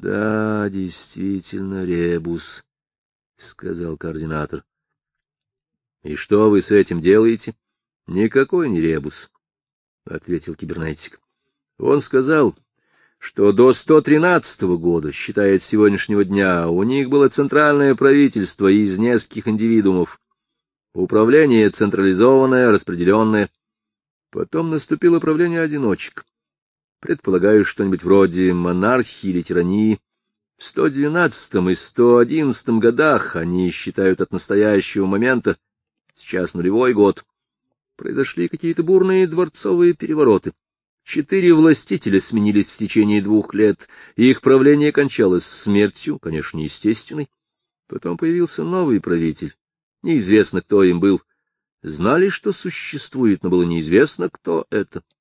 Да, действительно, ребус, — сказал координатор. — И что вы с этим делаете? — Никакой не ребус, — ответил кибернетик. Он сказал, что до 113 года, считая от сегодняшнего дня, у них было центральное правительство из нескольких индивидуумов. Управление централизованное, распределенное. Потом наступило правление одиночек. Предполагаю, что-нибудь вроде монархии или тирании. В 112 и 111 годах они считают от настоящего момента, сейчас нулевой год, произошли какие-то бурные дворцовые перевороты. Четыре властителя сменились в течение двух лет, и их правление кончалось смертью, конечно, естественной. Потом появился новый правитель. Неизвестно, кто им был. Знали, что существует, но было неизвестно, кто это. —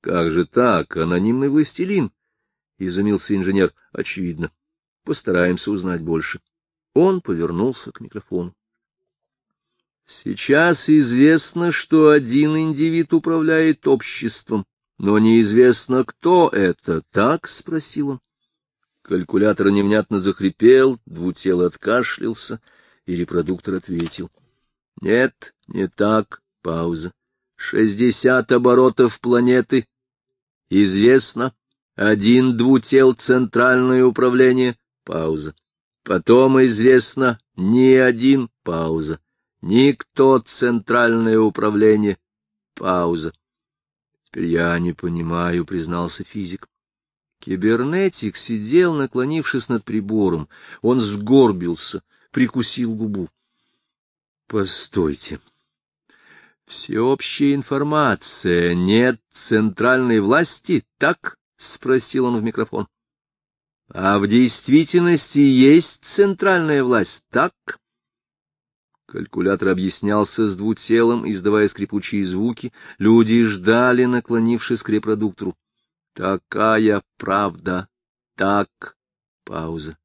Как же так, анонимный властелин? — изумился инженер. — Очевидно. Постараемся узнать больше. Он повернулся к микрофону. Сейчас известно, что один индивид управляет обществом, но неизвестно, кто это, так? — спросил он. Калькулятор невнятно захрипел, двутел откашлялся, и репродуктор ответил. — Нет, не так. Пауза. Шестьдесят оборотов планеты Известно. Один двутел центральное управление. Пауза. Потом известно ни один. Пауза. Никто центральное управление. Пауза. Теперь я не понимаю, признался физик. Кибернетик сидел, наклонившись над прибором. Он сгорбился, прикусил губу. Постойте. Всеобщая информация, нет центральной власти, так? — спросил он в микрофон. — А в действительности есть центральная власть, так? Калькулятор объяснялся с двутелом, издавая скрипучие звуки. Люди ждали, наклонившись к репродуктору. Такая правда. Так. Пауза.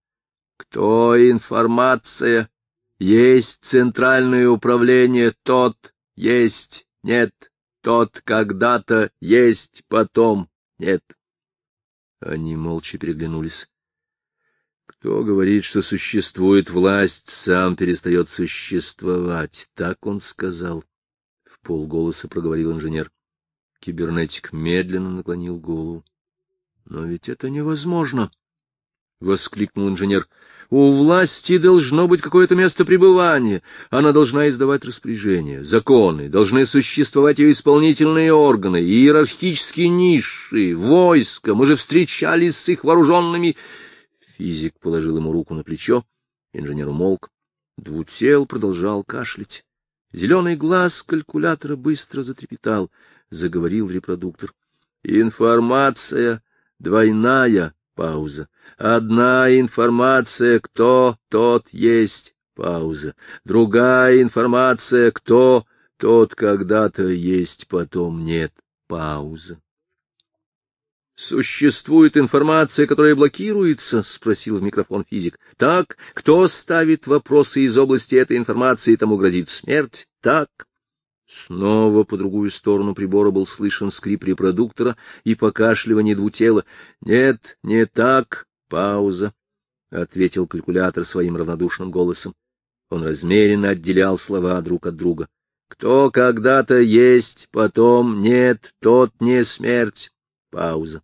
Кто информация? Есть центральное управление, тот есть, нет, тот когда-то есть, потом нет. Они молча переглянулись. Кто говорит, что существует власть, сам перестает существовать. Так он сказал. В полголоса проговорил инженер. Кибернетик медленно наклонил голову. Но ведь это невозможно. — воскликнул инженер. — У власти должно быть какое-то место пребывания. Она должна издавать распоряжения, законы, должны существовать ее исполнительные органы, иерархические ниши, войска. Мы же встречались с их вооруженными... Физик положил ему руку на плечо. Инженер умолк. Двутел продолжал кашлять. Зеленый глаз калькулятора быстро затрепетал. Заговорил репродуктор. — Информация двойная Пауза. Одна информация, кто тот есть. Пауза. Другая информация, кто тот когда-то есть, потом нет. Пауза. «Существует информация, которая блокируется?» — спросил в микрофон физик. «Так, кто ставит вопросы из области этой информации, тому грозит смерть? Так?» Снова по другую сторону прибора был слышен скрип репродуктора и покашливание двутела. — Нет, не так. Пауза, — ответил калькулятор своим равнодушным голосом. Он размеренно отделял слова друг от друга. — Кто когда-то есть, потом нет, тот не смерть. Пауза.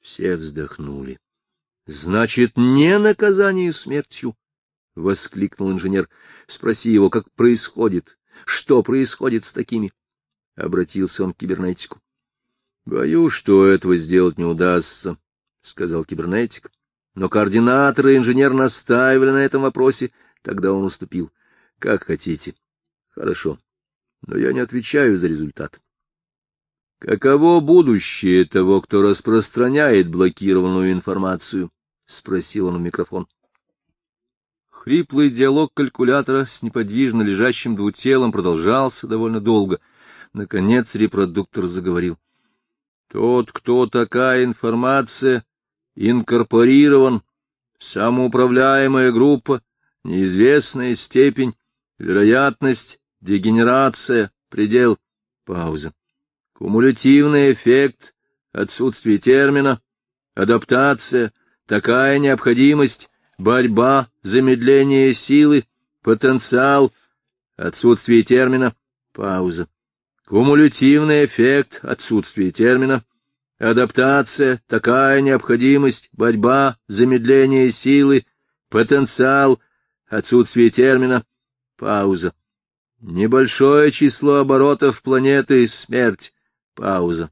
Все вздохнули. — Значит, не наказание смертью? — воскликнул инженер. — Спроси его, как происходит что происходит с такими? — обратился он к кибернетику. — Боюсь, что этого сделать не удастся, — сказал кибернетик. Но координатор и инженер настаивали на этом вопросе, тогда он уступил. — Как хотите. — Хорошо. Но я не отвечаю за результат. Каково будущее того, кто распространяет блокированную информацию? — спросил он в микрофон. Хриплый диалог калькулятора с неподвижно лежащим двутелом продолжался довольно долго. Наконец репродуктор заговорил. Тот, кто такая информация, инкорпорирован, самоуправляемая группа, неизвестная степень, вероятность, дегенерация, предел, пауза, кумулятивный эффект, отсутствие термина, адаптация, такая необходимость, борьба, замедление силы, потенциал, отсутствие термина, пауза, кумулятивный эффект, отсутствие термина, адаптация, такая необходимость, борьба, замедление силы, потенциал, отсутствие термина, пауза. Небольшое число оборотов планеты — смерть, пауза.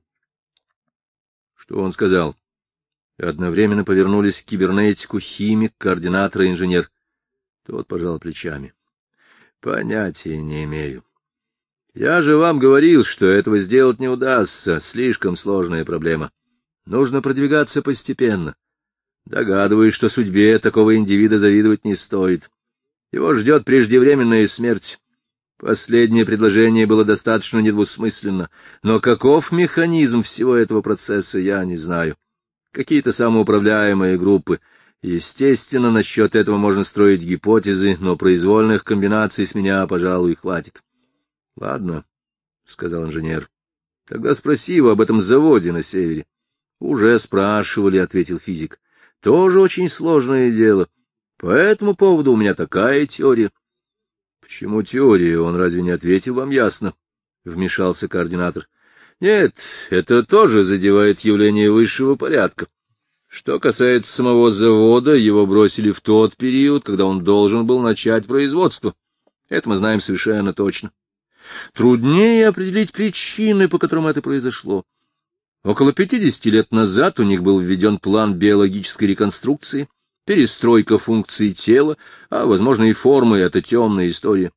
Что он сказал? Одновременно повернулись к кибернетику химик, координатор и инженер. Тот пожал плечами. Понятия не имею. Я же вам говорил, что этого сделать не удастся, слишком сложная проблема. Нужно продвигаться постепенно. Догадываюсь, что судьбе такого индивида завидовать не стоит. Его ждет преждевременная смерть. Последнее предложение было достаточно недвусмысленно, но каков механизм всего этого процесса, я не знаю. Какие-то самоуправляемые группы. Естественно, насчет этого можно строить гипотезы, но произвольных комбинаций с меня, пожалуй, хватит. — Ладно, — сказал инженер. — Тогда спроси его об этом заводе на севере. — Уже спрашивали, — ответил физик. — Тоже очень сложное дело. По этому поводу у меня такая теория. — Почему теория? Он разве не ответил вам ясно? — вмешался координатор. — Нет, это тоже задевает явление высшего порядка. Что касается самого завода, его бросили в тот период, когда он должен был начать производство. Это мы знаем совершенно точно. Труднее определить причины, по которым это произошло. Около 50 лет назад у них был введен план биологической реконструкции, перестройка функций тела, а, возможно, и формы — это темная история.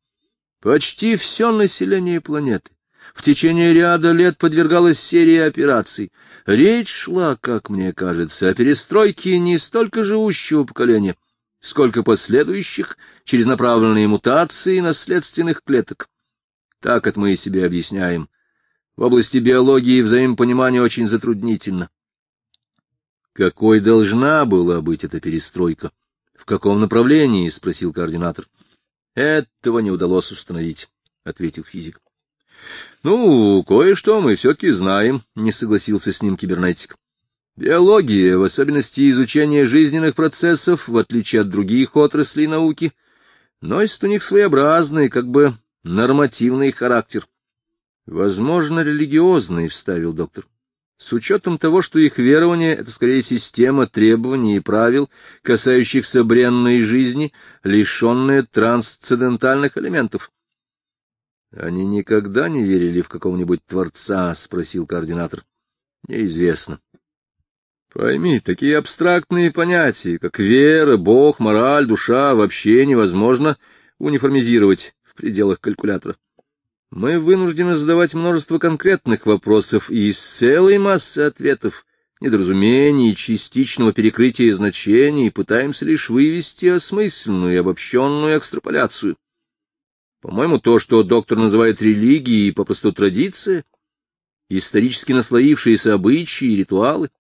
Почти все население планеты в течение ряда лет подвергалось серии операций. Речь шла, как мне кажется, о перестройке не столько живущего поколения, сколько последующих через направленные мутации наследственных клеток. Так это мы и себе объясняем. В области биологии взаимопонимание очень затруднительно. Какой должна была быть эта перестройка? В каком направлении? — спросил координатор. — Этого не удалось установить, — ответил физик. — Ну, кое-что мы все-таки знаем, — не согласился с ним кибернетик. Биология, в особенности изучение жизненных процессов, в отличие от других отраслей науки, носит у них своеобразный, как бы нормативный характер. Возможно, религиозный, — вставил доктор. С учетом того, что их верование — это скорее система требований и правил, касающихся бренной жизни, лишенная трансцендентальных элементов. — Они никогда не верили в какого-нибудь Творца? — спросил координатор. — Неизвестно. Пойми, такие абстрактные понятия, как вера, Бог, мораль, душа, вообще невозможно униформизировать в пределах калькулятора. Мы вынуждены задавать множество конкретных вопросов и из целой массы ответов, недоразумений частичного перекрытия значений пытаемся лишь вывести осмысленную и обобщенную экстраполяцию. По-моему, то, что доктор называет религией, попросту традиция, исторически наслоившиеся обычаи и ритуалы.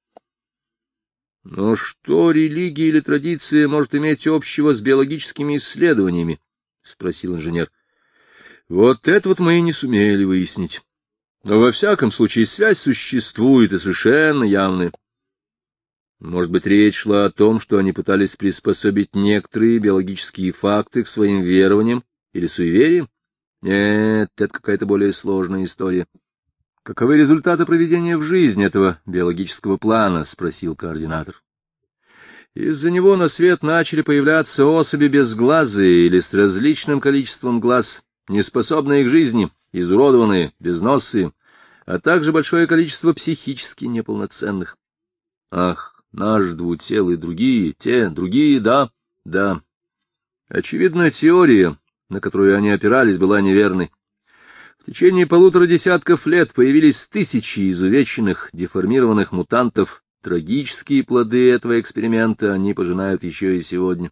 Но что религия или традиция может иметь общего с биологическими исследованиями? — спросил инженер. — вот это вот мы и не сумели выяснить. Но во всяком случае связь существует и совершенно явная. Может быть, речь шла о том, что они пытались приспособить некоторые биологические факты к своим верованиям или суевериям? Нет, это какая-то более сложная история. — Каковы результаты проведения в жизни этого биологического плана? — спросил координатор. Из-за него на свет начали появляться особи безглазые или с различным количеством глаз, неспособные к жизни, изуродованные, безносые, а также большое количество психически неполноценных. Ах, наш двутелый, другие, те, другие, да, да. Очевидно, теория, на которую они опирались, была неверной. В течение полутора десятков лет появились тысячи изувеченных, деформированных мутантов. Трагические плоды этого эксперимента они пожинают еще и сегодня.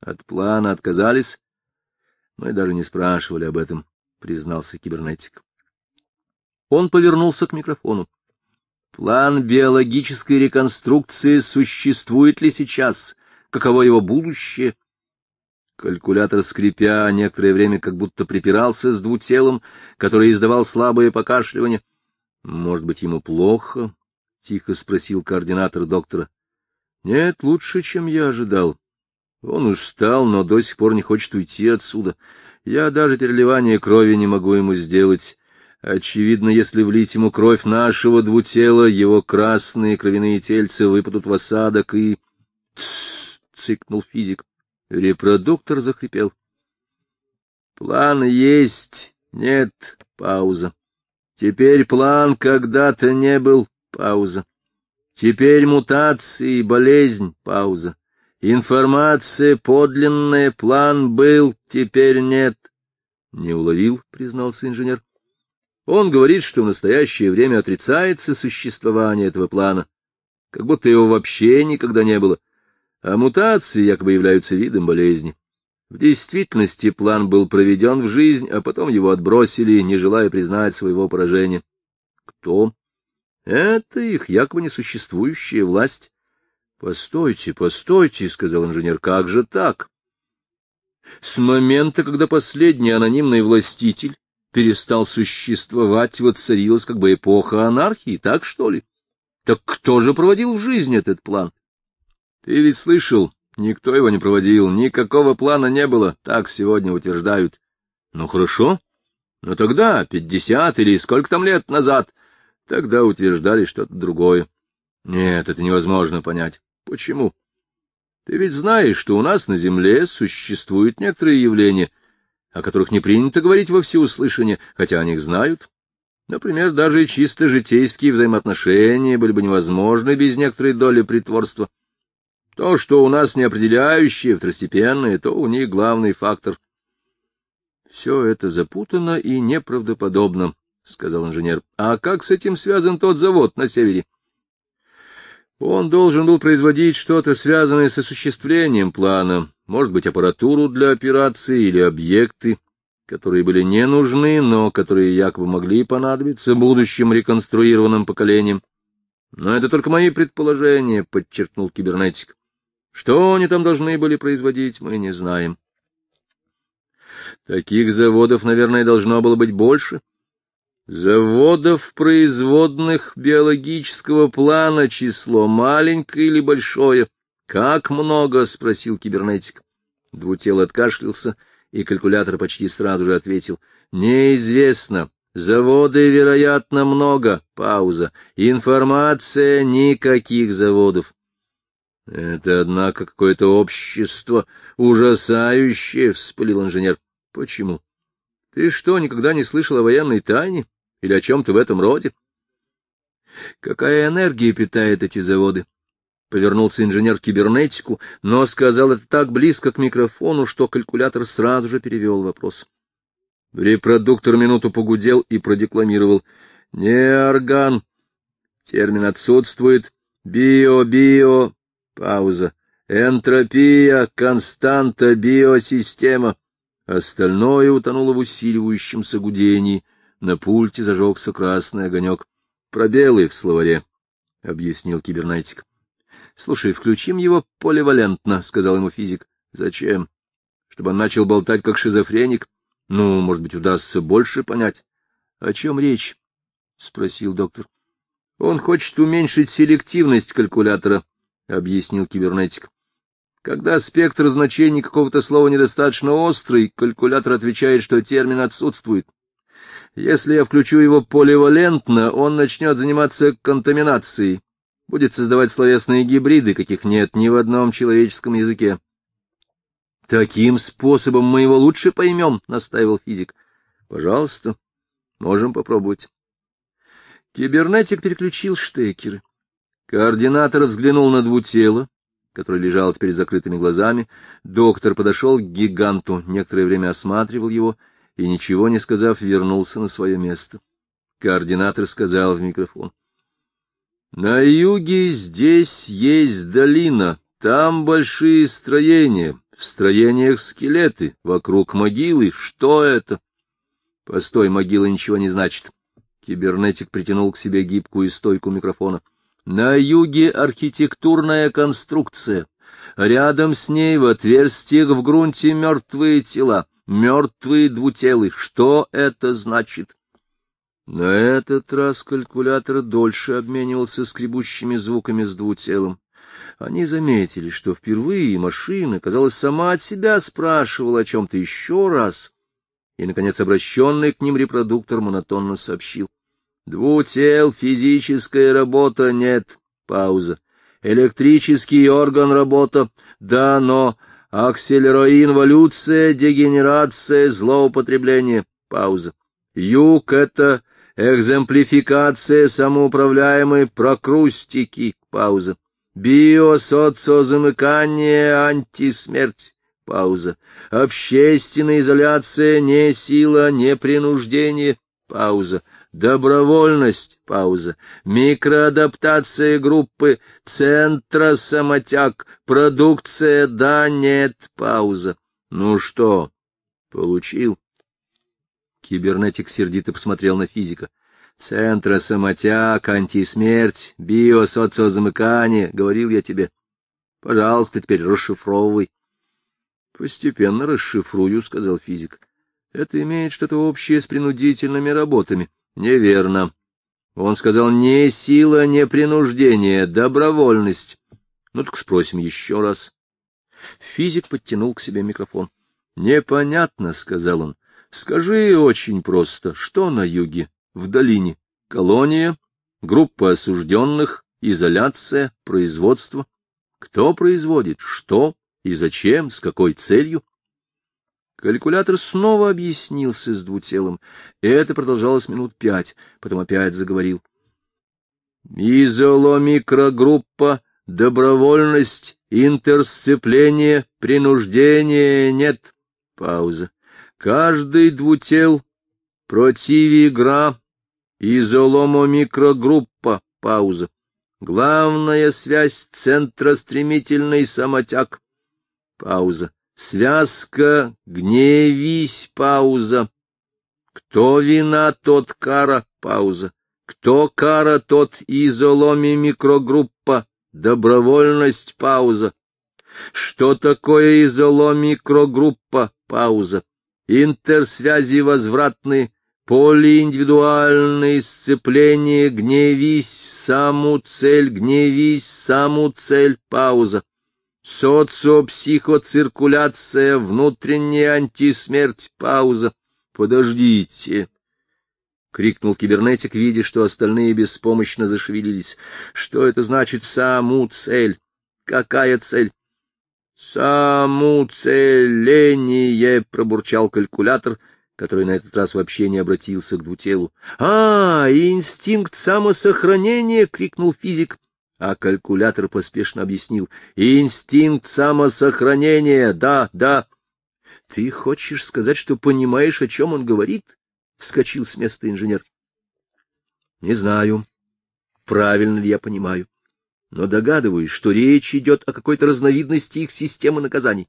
От плана отказались, мы даже не спрашивали об этом, — признался кибернетик. Он повернулся к микрофону. План биологической реконструкции существует ли сейчас? Каково его будущее? Калькулятор, скрипя, некоторое время как будто припирался с двутелом, который издавал слабое покашливание. Может быть, ему плохо? — тихо спросил координатор доктора. — Нет, лучше, чем я ожидал. Он устал, но до сих пор не хочет уйти отсюда. Я даже переливание крови не могу ему сделать. Очевидно, если влить ему кровь нашего двутела, его красные кровяные тельца выпадут в осадок и... Цикнул физик. Репродуктор захрипел. План есть, нет, пауза. Теперь план когда-то не был, пауза. Теперь мутации, болезнь, пауза. Информация подлинная, план был, теперь нет. Не уловил, признался инженер. Он говорит, что в настоящее время отрицается существование этого плана, как будто его вообще никогда не было, а мутации якобы являются видом болезни. В действительности план был проведен в жизнь, а потом его отбросили, не желая признать своего поражения. Кто? Это их якобы несуществующая власть. — Постойте, постойте, — сказал инженер, — как же так? С момента, когда последний анонимный властитель перестал существовать, воцарилась как бы эпоха анархии, так что ли? Так кто же проводил в жизнь этот план? Ты ведь слышал, никто его не проводил, никакого плана не было, так сегодня утверждают. Ну хорошо, но тогда, пятьдесят или сколько там лет назад, тогда утверждали что-то другое. Нет, это невозможно понять. Почему? Ты ведь знаешь, что у нас на Земле существуют некоторые явления, о которых не принято говорить во всеуслышание, хотя о них знают. Например, даже чисто житейские взаимоотношения были бы невозможны без некоторой доли притворства. То, что у нас неопределяющее, второстепенное, то у них главный фактор. — Все это запутано и неправдоподобно, — сказал инженер. — А как с этим связан тот завод на севере? Он должен был производить что-то, связанное с осуществлением плана, может быть, аппаратуру для операции или объекты, которые были не нужны, но которые якобы могли понадобиться будущим реконструированным поколениям. Но это только мои предположения, — подчеркнул кибернетик. Что они там должны были производить, мы не знаем. Таких заводов, наверное, должно было быть больше. Заводов, производных биологического плана, число маленькое или большое? Как много? — спросил кибернетик. Двутел откашлялся, и калькулятор почти сразу же ответил. — Неизвестно. Заводы, вероятно, много. Пауза. Информация — никаких заводов. — Это, однако, какое-то общество ужасающее, — вспылил инженер. — Почему? — Ты что, никогда не слышал о военной тайне? Или о чем-то в этом роде? — Какая энергия питает эти заводы? Повернулся инженер к кибернетику, но сказал это так близко к микрофону, что калькулятор сразу же перевел вопрос. Репродуктор минуту погудел и продекламировал. — Не орган. Термин отсутствует. Био-био Пауза. Энтропия, константа, биосистема. Остальное утонуло в усиливающемся гудении. На пульте зажегся красный огонек. Пробелы в словаре, — объяснил кибернетик. — Слушай, включим его поливалентно, — сказал ему физик. — Зачем? Чтобы он начал болтать как шизофреник? Ну, может быть, удастся больше понять. — О чем речь? — спросил доктор. — Он хочет уменьшить селективность калькулятора, — объяснил кибернетик. Когда спектр значений какого-то слова недостаточно острый, калькулятор отвечает, что термин отсутствует. Если я включу его поливалентно, он начнет заниматься контаминацией, будет создавать словесные гибриды, каких нет ни в одном человеческом языке. Таким способом мы его лучше поймем, — настаивал физик. — Пожалуйста, можем попробовать. Кибернетик переключил штекеры. Координатор взглянул на двутело, который лежал теперь с закрытыми глазами. Доктор подошел к гиганту, некоторое время осматривал его и, ничего не сказав, вернулся на свое место. Координатор сказал в микрофон. — На юге здесь есть долина, там большие строения, в строениях скелеты, вокруг могилы. Что это? — Постой, могила ничего не значит. Кибернетик притянул к себе гибкую стойку микрофона. — на юге архитектурная конструкция. Рядом с ней в отверстиях в грунте мертвые тела, мертвые двутелы. Что это значит? На этот раз калькулятор дольше обменивался скребущими звуками с двутелом. Они заметили, что впервые машина, казалось, сама от себя спрашивала о чем-то еще раз, и, наконец, обращенный к ним репродуктор монотонно сообщил. Двутел, физическая работа, нет, пауза. Электрический орган работа, да, но акселероинволюция, дегенерация, злоупотребление, пауза. Юг — это экземплификация самоуправляемой прокрустики, пауза. Биосоциозамыкание, антисмерть, пауза. Общественная изоляция, не сила, не принуждение, пауза добровольность, пауза, микроадаптация группы, центра самотяг, продукция, да, нет, пауза. Ну что, получил? Кибернетик сердито посмотрел на физика. Центра самотяг, антисмерть, биосоциозамыкание, говорил я тебе. Пожалуйста, теперь расшифровывай. Постепенно расшифрую, — сказал физик. Это имеет что-то общее с принудительными работами. Неверно. Он сказал не сила, не принуждение, добровольность. Ну так спросим еще раз. Физик подтянул к себе микрофон. Непонятно, сказал он. Скажи очень просто, что на юге, в долине? Колония, группа осужденных, изоляция, производство. Кто производит, что и зачем, с какой целью? Калькулятор снова объяснился с двутелом. Это продолжалось минут пять, потом опять заговорил. Изоломикрогруппа, добровольность, интерсцепление, принуждение нет. Пауза. Каждый двутел, противигра, изоломомикрогруппа, пауза. Главная связь центростремительный самотяг. Пауза. Связка «гневись» — пауза. Кто вина, тот кара — пауза. Кто кара, тот изоломи микрогруппа. Добровольность — пауза. Что такое изоломи микрогруппа? Пауза. Интерсвязи возвратные, полииндивидуальные сцепления, гневись, саму цель, гневись, саму цель, пауза социопсихоциркуляция, внутренняя антисмерть, пауза. Подождите, — крикнул кибернетик, видя, что остальные беспомощно зашевелились. — Что это значит «саму цель»? Какая цель? — Самуцеление, — пробурчал калькулятор, который на этот раз вообще не обратился к двутелу. — А, инстинкт самосохранения! — крикнул физик. А калькулятор поспешно объяснил. Инстинкт самосохранения, да, да. Ты хочешь сказать, что понимаешь, о чем он говорит? Вскочил с места инженер. Не знаю, правильно ли я понимаю, но догадываюсь, что речь идет о какой-то разновидности их системы наказаний.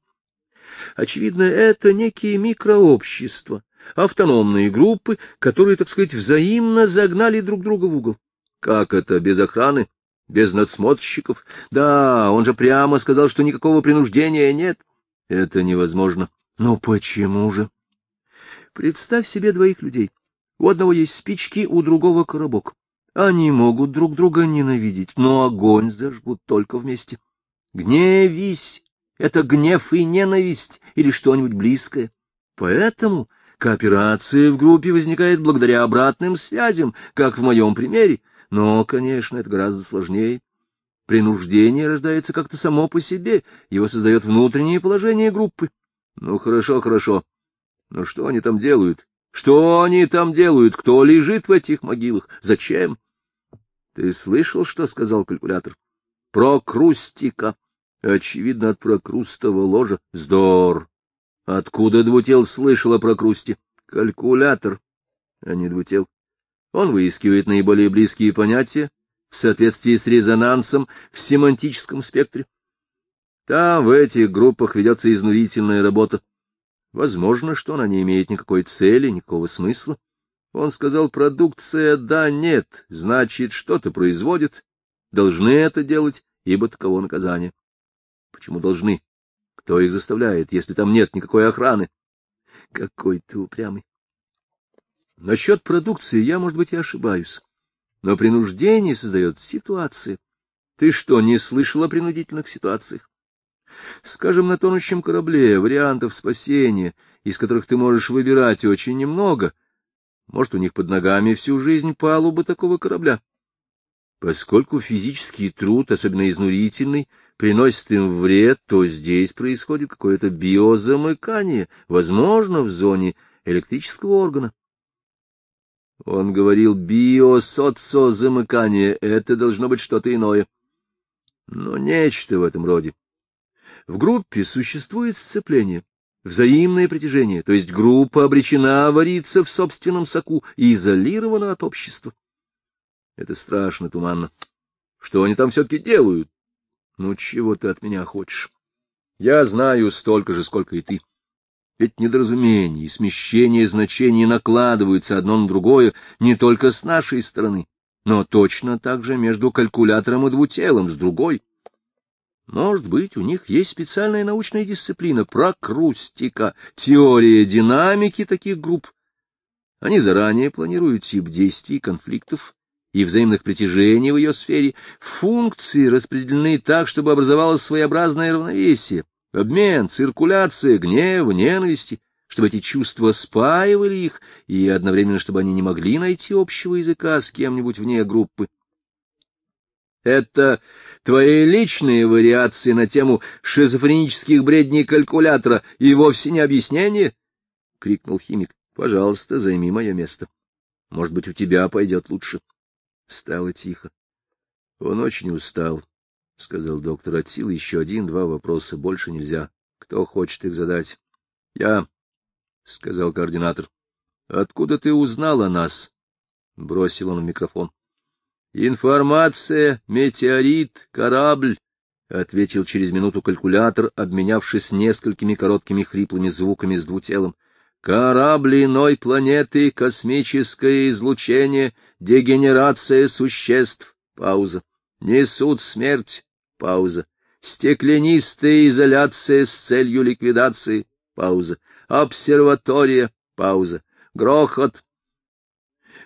Очевидно, это некие микрообщества, автономные группы, которые, так сказать, взаимно загнали друг друга в угол. Как это, без охраны? Без надсмотрщиков. Да, он же прямо сказал, что никакого принуждения нет. Это невозможно. Но почему же? Представь себе двоих людей. У одного есть спички, у другого коробок. Они могут друг друга ненавидеть, но огонь зажгут только вместе. Гневись — это гнев и ненависть или что-нибудь близкое. Поэтому кооперация в группе возникает благодаря обратным связям, как в моем примере. Но, конечно, это гораздо сложнее. Принуждение рождается как-то само по себе, его создает внутреннее положение группы. Ну, хорошо, хорошо. Но что они там делают? Что они там делают? Кто лежит в этих могилах? Зачем? Ты слышал, что сказал калькулятор? Прокрустика. Очевидно, от прокрустового ложа. Здор. Откуда двутел слышал о прокрусте? Калькулятор, а не двутел. Он выискивает наиболее близкие понятия в соответствии с резонансом в семантическом спектре. Там, в этих группах, ведется изнурительная работа. Возможно, что она не имеет никакой цели, никакого смысла. Он сказал, продукция «да», «нет», значит, что-то производит, должны это делать, ибо таково наказание. Почему должны? Кто их заставляет, если там нет никакой охраны? Какой ты упрямый. Насчет продукции я, может быть, и ошибаюсь. Но принуждение создает ситуации. Ты что, не слышал о принудительных ситуациях? Скажем, на тонущем корабле вариантов спасения, из которых ты можешь выбирать очень немного. Может, у них под ногами всю жизнь палуба такого корабля. Поскольку физический труд, особенно изнурительный, приносит им вред, то здесь происходит какое-то биозамыкание, возможно, в зоне электрического органа. Он говорил биосоцозамыкание, это должно быть что-то иное. Но нечто в этом роде. В группе существует сцепление, взаимное притяжение, то есть группа обречена вариться в собственном соку и изолирована от общества. Это страшно туманно. Что они там все-таки делают? Ну, чего ты от меня хочешь? Я знаю столько же, сколько и ты. Ведь недоразумение и смещение значений накладываются одно на другое не только с нашей стороны, но точно так же между калькулятором и двутелом с другой. Может быть, у них есть специальная научная дисциплина прокрустика, теория динамики таких групп. Они заранее планируют тип действий, конфликтов и взаимных притяжений в ее сфере. Функции распределены так, чтобы образовалось своеобразное равновесие. Обмен, циркуляция, гнева, ненависти, чтобы эти чувства спаивали их, и одновременно, чтобы они не могли найти общего языка с кем-нибудь вне группы. Это твои личные вариации на тему шизофренических бредней калькулятора и вовсе не объяснение? — крикнул химик. — Пожалуйста, займи мое место. Может быть, у тебя пойдет лучше. Стало тихо. Он очень устал. — сказал доктор. — От силы еще один-два вопроса, больше нельзя. Кто хочет их задать? — Я, — сказал координатор. — Откуда ты узнал о нас? — бросил он в микрофон. — Информация, метеорит, корабль, — ответил через минуту калькулятор, обменявшись несколькими короткими хриплыми звуками с двутелом. — Корабль иной планеты, космическое излучение, дегенерация существ. Пауза. Несут смерть Пауза. Стеклянистая изоляция с целью ликвидации. Пауза. Обсерватория. Пауза. Грохот.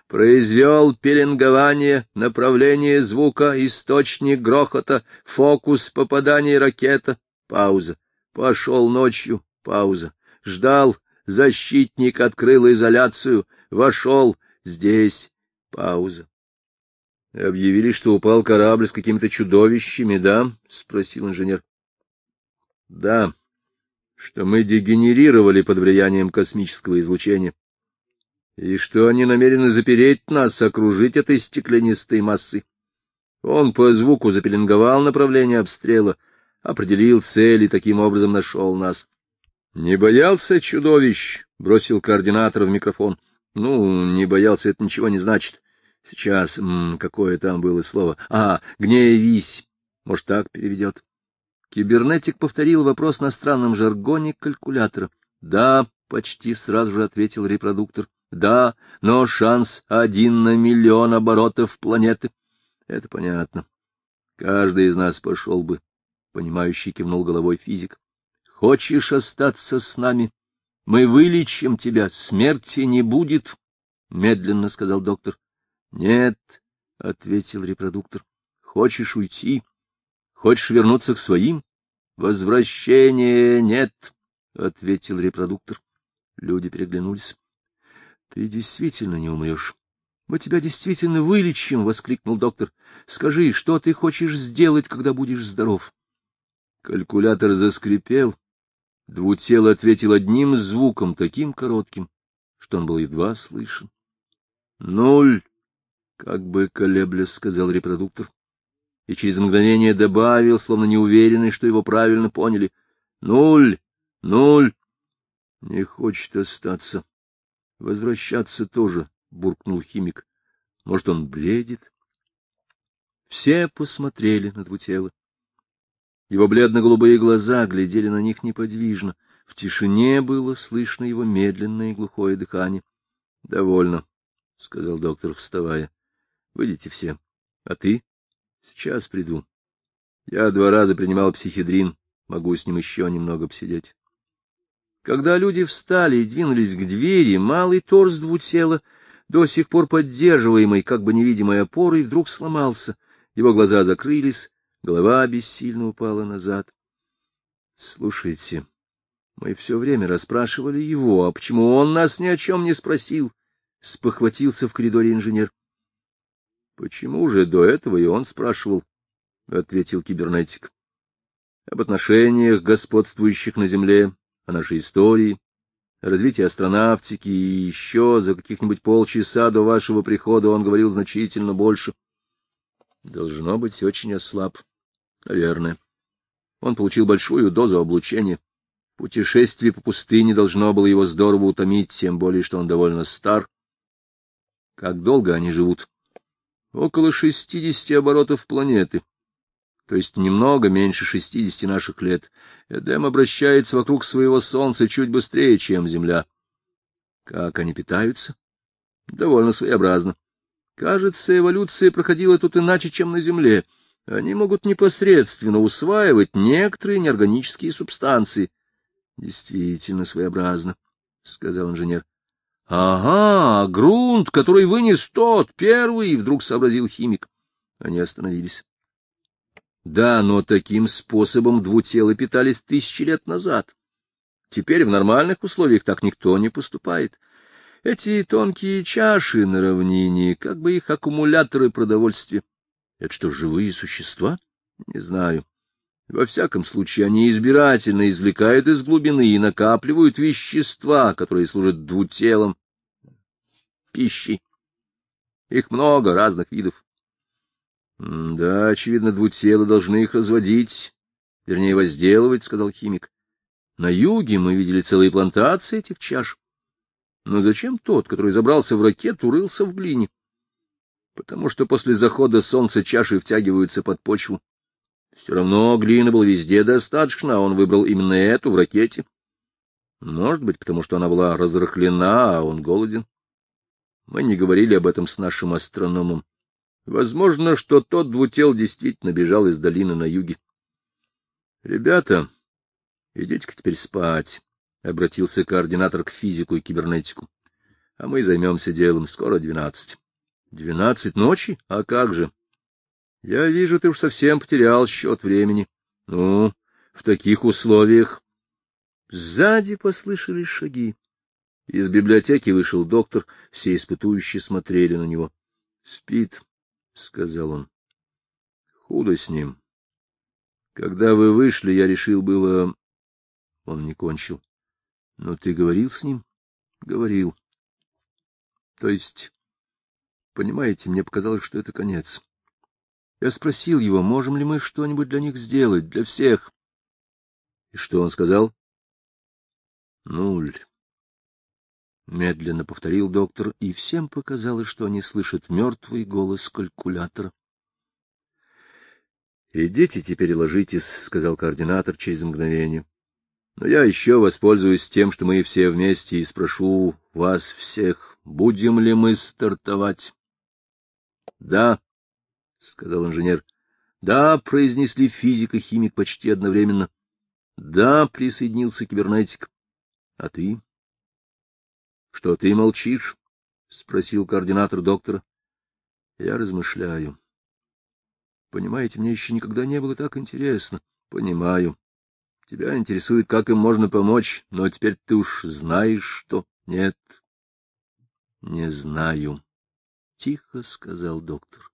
Произвел пеленгование, направление звука, источник грохота, фокус попадания ракета. Пауза. Пошел ночью. Пауза. Ждал. Защитник открыл изоляцию. Вошел. Здесь. Пауза. — Объявили, что упал корабль с какими-то чудовищами, да? — спросил инженер. — Да, что мы дегенерировали под влиянием космического излучения, и что они намерены запереть нас, окружить этой стеклянистой массой. Он по звуку запеленговал направление обстрела, определил цель и таким образом нашел нас. — Не боялся чудовищ? — бросил координатор в микрофон. — Ну, не боялся, это ничего не значит. Сейчас, м, какое там было слово? А, гневись. Может, так переведет. Кибернетик повторил вопрос на странном жаргоне калькулятора. Да, почти сразу же ответил репродуктор. Да, но шанс один на миллион оборотов планеты. Это понятно. Каждый из нас пошел бы. Понимающий кивнул головой физик. Хочешь остаться с нами? Мы вылечим тебя, смерти не будет, — медленно сказал доктор. Нет, — ответил репродуктор. — Хочешь уйти? Хочешь вернуться к своим? Возвращения нет, — ответил репродуктор. Люди переглянулись. — Ты действительно не умрешь. Мы тебя действительно вылечим, — воскликнул доктор. — Скажи, что ты хочешь сделать, когда будешь здоров? Калькулятор заскрипел. Двутел ответил одним звуком, таким коротким, что он был едва слышен. — Ноль как бы колеблясь, сказал репродуктор. И через мгновение добавил, словно неуверенный, что его правильно поняли. Нуль, нуль. Не хочет остаться. Возвращаться тоже, буркнул химик. Может, он бредит? Все посмотрели на двутело. Его бледно-голубые глаза глядели на них неподвижно. В тишине было слышно его медленное и глухое дыхание. — Довольно, — сказал доктор, вставая. Выйдите все. А ты? Сейчас приду. Я два раза принимал психидрин, могу с ним еще немного посидеть. Когда люди встали и двинулись к двери, малый торс двутела до сих пор поддерживаемый как бы невидимой опорой, вдруг сломался. Его глаза закрылись, голова бессильно упала назад. — Слушайте, мы все время расспрашивали его, а почему он нас ни о чем не спросил? — спохватился в коридоре инженер. — Почему же до этого и он спрашивал? — ответил кибернетик. — Об отношениях, господствующих на Земле, о нашей истории, развитии астронавтики, и еще за каких-нибудь полчаса до вашего прихода он говорил значительно больше. Должно быть, очень ослаб. Наверное. Он получил большую дозу облучения. Путешествие по пустыне должно было его здорово утомить, тем более, что он довольно стар. Как долго они живут? Около шестидесяти оборотов планеты то есть немного меньше шестидесяти наших лет. Эдем обращается вокруг своего Солнца чуть быстрее, чем Земля. Как они питаются? Довольно своеобразно. Кажется, эволюция проходила тут иначе, чем на Земле. Они могут непосредственно усваивать некоторые неорганические субстанции. — Действительно своеобразно, — сказал инженер. — Ага, грунт, который вынес тот, первый, — вдруг сообразил химик. Они остановились. Да, но таким способом двутелы питались тысячи лет назад. Теперь в нормальных условиях так никто не поступает. Эти тонкие чаши на равнине, как бы их аккумуляторы продовольствия. Это что, живые существа? Не знаю. Во всяком случае, они избирательно извлекают из глубины и накапливают вещества, которые служат двутелом пищей. Их много разных видов. — Да, очевидно, двутелы должны их разводить, вернее, возделывать, — сказал химик. — На юге мы видели целые плантации этих чаш. Но зачем тот, который забрался в ракету, рылся в глине? Потому что после захода солнца чаши втягиваются под почву. Все равно глины было везде достаточно, а он выбрал именно эту в ракете. Может быть, потому что она была разрыхлена, а он голоден. Мы не говорили об этом с нашим астрономом. Возможно, что тот двутел действительно бежал из долины на юге. — Ребята, идите-ка теперь спать, — обратился координатор к физику и кибернетику. — А мы займемся делом. Скоро двенадцать. — Двенадцать ночи? А как же? — Я вижу, ты уж совсем потерял счет времени. — Ну, в таких условиях... Сзади послышались шаги. Из библиотеки вышел доктор, все испытующие смотрели на него. — Спит, — сказал он. — Худо с ним. Когда вы вышли, я решил было... Он не кончил. — Но ты говорил с ним? — Говорил. — То есть, понимаете, мне показалось, что это конец. Я спросил его, можем ли мы что-нибудь для них сделать, для всех. И что он сказал? — Нуль. — медленно повторил доктор, и всем показалось, что они слышат мертвый голос калькулятора. — Идите теперь ложитесь, — сказал координатор через мгновение. — Но я еще воспользуюсь тем, что мы все вместе, и спрошу вас всех, будем ли мы стартовать? — Да, — сказал инженер. — Да, — произнесли физик и химик почти одновременно. — Да, — присоединился кибернетик. — А ты? —— Что ты молчишь? — спросил координатор доктора. — Я размышляю. Понимаете, мне еще никогда не было так интересно. Понимаю. Тебя интересует, как им можно помочь, но теперь ты уж знаешь, что... Нет, не знаю, — тихо сказал доктор.